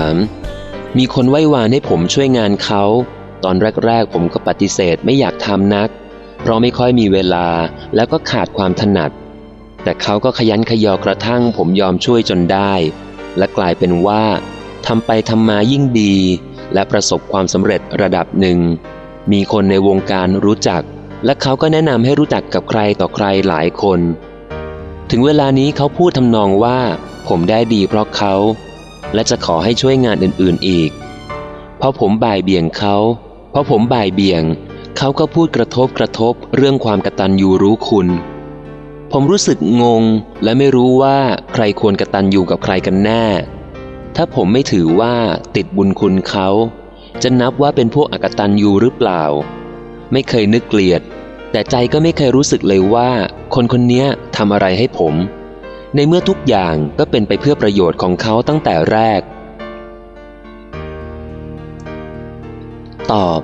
าม มีคนไหว้วานให้ผมช่วยงานเขา ตอนแรก ๆ ผมก็ปฏิเสธไม่อยากทำนัก เพราะไม่ค่อยมีเวลาแล้วก็ขาดความถนัด แต่เขาก็ขยันขยอกระทั่งผมยอมช่วยจนได้ และกลายเป็นว่าทำไปทำมายิ่งดี และประสบความสำเร็จระดับหนึ่ง มีคนในวงการรู้จัก และเขาก็แนะนำให้รู้จักกับใครต่อใครหลายคน ถึงเวลานี้เขาพูดทำนองว่า ผมได้ดีเพราะเขา และจะขอให้ช่วยงานอื่นๆอีก เพราะผมบ่ายเบี่ยงเขา เพราะผมบ่ายเบี่ยง เขาก็พูดกระทบกระทบเรื่องความกระตัญญูรู้คุณ ผมรู้สึกงงและไม่รู้ว่าใครควรกระตัญญูกับใครกันแน่ ถ้าผมไม่ถือว่าติดบุญคุณเขา จะนับว่าเป็นพวกอกตัญญูหรือเปล่า ไม่เคยนึกเกลียด แต่ใจก็ไม่เคยรู้สึกเลยว่า คนคนนี้ทำอะไรให้ผม ในเมื่อทุกอย่างก็เป็นไปเพื่อประโยชน์ของเขาตั้งแต่แรก ตอบ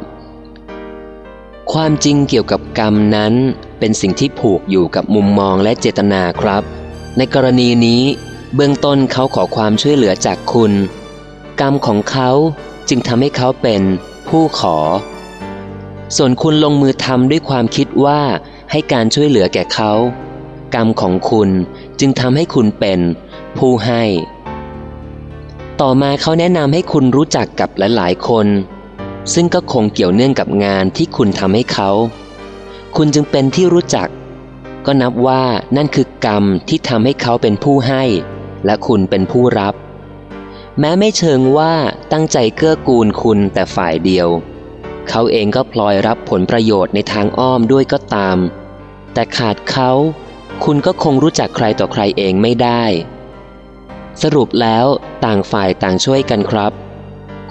ความจริงเกี่ยวกับกรรมนั้นเป็นสิ่งที่ผูกอยู่กับมุมมองและเจตนาครับ ในกรณีนี้เบื้องต้นเขาขอความช่วยเหลือจากคุณ กรรมของเขาจึงทำให้เขาเป็นผู้ขอ ส่วนคุณลงมือทำด้วยความคิดว่าให้การช่วยเหลือแก่เขา กรรมของคุณจึงทำให้คุณเป็นผู้ให้ ต่อมาเขาแนะนำให้คุณรู้จักกับหลาย ๆ คน ซึ่งก็คงเกี่ยวเนื่องกับงานที่คุณทำให้เขา คุณจึงเป็นที่รู้จัก ก็นับว่านั่นคือกรรมที่ทำให้เขาเป็นผู้ให้ และคุณเป็นผู้รับ แม้ไม่เชิงว่าตั้งใจเกื้อกูลคุณแต่ฝ่ายเดียว เขาเองก็พลอยรับผลประโยชน์ในทางอ้อมด้วยก็ตามแต่ขาดเขา คุณก็คงรู้จักใครต่อใครเองไม่ได้ สรุปแล้วต่างฝ่ายต่างช่วยกันครับ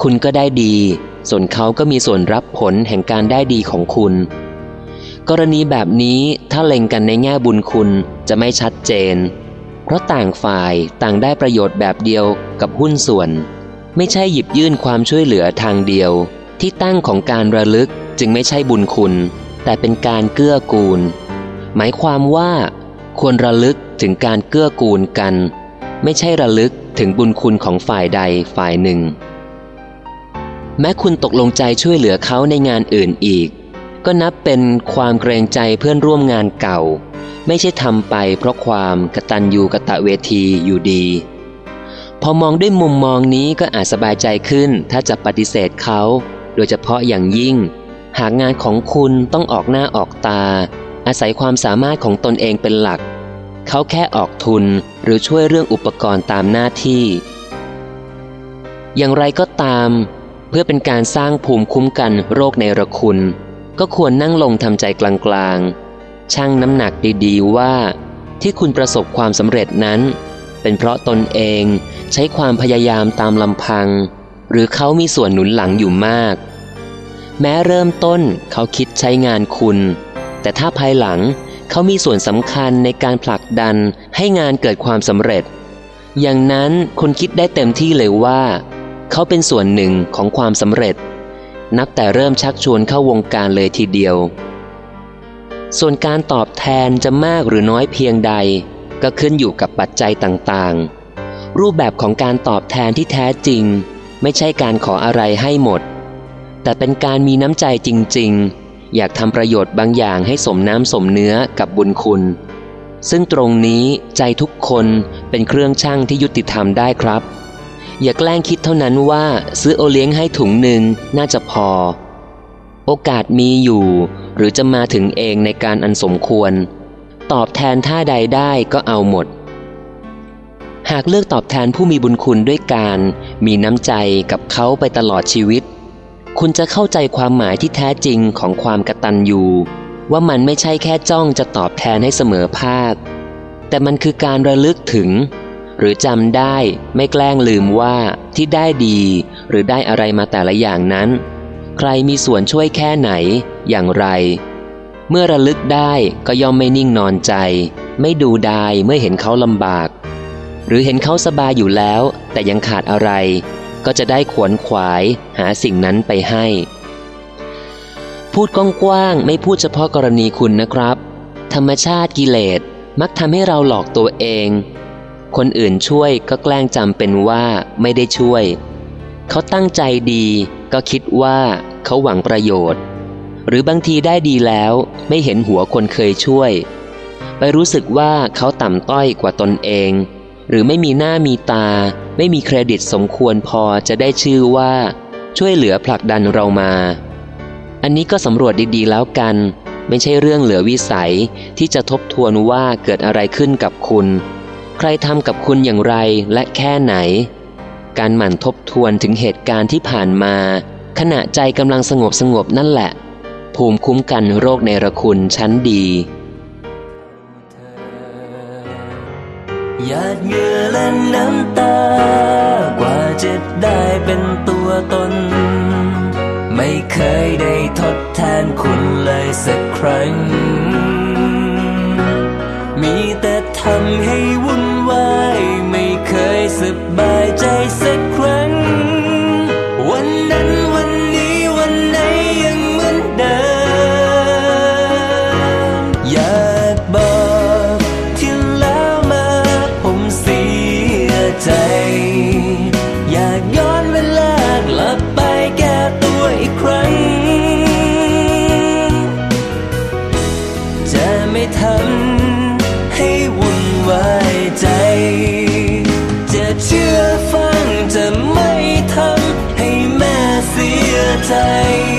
คุณก็ได้ดี ส่วนเขาก็มีส่วนรับผลแห่งการได้ดีของคุณ กรณีแบบนี้ถ้าเล็งกันในแง่บุญคุณจะไม่ชัดเจน เพราะต่างฝ่ายต่างได้ประโยชน์แบบเดียวกับหุ้นส่วน ไม่ใช่หยิบยื่นความช่วยเหลือทางเดียว ที่ตั้งของการระลึกจึงไม่ใช่บุญคุณ แต่เป็นการเกื้อกูลหมายความว่า ควรระลึกถึงการเกื้อกูลกัน ไม่ใช่ระลึกถึงบุญคุณของฝ่ายใดฝ่ายหนึ่ง แม้คุณตกลงใจช่วยเหลือเขาในงานอื่นอีก ก็นับเป็นความเกรงใจเพื่อนร่วมงานเก่า ไม่ใช่ทำไปเพราะความกตัญญูกะตะเวทีอยู่ดี พอมองด้วยมุมมองนี้ก็อาจสบายใจขึ้นถ้าจะปฏิเสธเขา โดยเฉพาะอย่างยิ่ง หากงานของคุณต้องออกหน้าออกตาอาศัยความสามารถของตนเองเป็นหลัก เขาแค่ออกทุนหรือช่วยเรื่องอุปกรณ์ตามหน้าที่ อย่างไรก็ตาม เพื่อเป็นการสร้างภูมิคุ้มกันโรคในระคุณ ก็ควรนั่งลงทำใจกลางๆชั่งน้ำหนักดีๆว่า ที่คุณประสบความสำเร็จนั้น เป็นเพราะตนเองใช้ความพยายามตามลำพัง หรือเขามีส่วนหนุนหลังอยู่มาก แม้เริ่มต้นเขาคิดใช้งานคุณ แต่ถ้าภายหลัง เขามีส่วนสำคัญในการผลักดันให้งานเกิดความสำเร็จ อย่างนั้นคุณคิดได้เต็มที่เลยว่า เขาเป็นส่วนหนึ่งของความสำเร็จ นับแต่เริ่มชักชวนเข้าวงการเลยทีเดียว ส่วนการตอบแทนจะมากหรือน้อยเพียงใด ก็ขึ้นอยู่กับปัจจัยต่างๆ รูปแบบของการตอบแทนที่แท้จริง ไม่ใช่การขออะไรให้หมด แต่เป็นการมีน้ำใจจริง ๆ อยากทำประโยชน์บางอย่างให้สมน้ำสมเนื้อกับบุญคุณ ซึ่งตรงนี้ใจทุกคนเป็นเครื่องช่างที่ยุติธรรมได้ครับ อย่าแกล้งคิดเท่านั้นว่าซื้อโอเลี้ยงให้ถุงหนึ่งน่าจะพอ โอกาสมีอยู่ หรือจะมาถึงเองในการอันสมควร ตอบแทนท่าใดได้ก็เอาหมด หากเลือกตอบแทนผู้มีบุญคุณด้วยการ มีน้ำใจกับเขาไปตลอดชีวิต คุณจะเข้าใจความหมายที่แท้จริงของความกตัญญูว่ามันไม่ใช่แค่จ้องจะตอบแทนให้เสมอภาค แต่มันคือการระลึกถึง หรือจำได้ไม่แกล้งลืมว่าที่ได้ดี หรือได้อะไรมาแต่ละอย่างนั้น ใครมีส่วนช่วยแค่ไหน อย่างไร เมื่อระลึกได้ก็ย่อมไม่นิ่งนอนใจ ไม่ดูดายเมื่อเห็นเขาลำบาก หรือเห็นเขาสบายอยู่แล้ว แต่ยังขาดอะไร ก็จะได้ขวนขวายหาสิ่งนั้นไปให้ พูดกว้างๆไม่พูดเฉพาะกรณีคุณนะครับ ธรรมชาติกิเลสมักทำให้เราหลอกตัวเอง คนอื่นช่วยก็แกล้งจำเป็นว่าไม่ได้ช่วย เขาตั้งใจดีก็คิดว่าเขาหวังประโยชน์ หรือบางทีได้ดีแล้วไม่เห็นหัวคนเคยช่วย ไปรู้สึกว่าเขาต่ำต้อยกว่าตนเอง หรือไม่มีหน้ามีตา ไม่มีเครดิตสมควรพอจะได้ชื่อว่า ช่วยเหลือผลักดันเรามา อันนี้ก็สำรวจดีๆแล้วกัน ไม่ใช่เรื่องเหลือวิสัยที่จะทบทวนว่าเกิดอะไรขึ้นกับคุณ ใครทำกับคุณอย่างไรและแค่ไหน การหมั่นทบทวนถึงเหตุการณ์ที่ผ่านมา ขณะใจกำลังสงบสงบนั่นแหละ ภูมิคุ้มกันโรคในระคุณชั้นดี หยาดเหงื่อและน้ำตา กว่าจะได้เป็นตัวตน ไม่เคยได้ทดแทนคุณเลยสักครั้ง มีแต่ทำให้วุ่นวาย ไม่เคยสบายใจสัก ชื่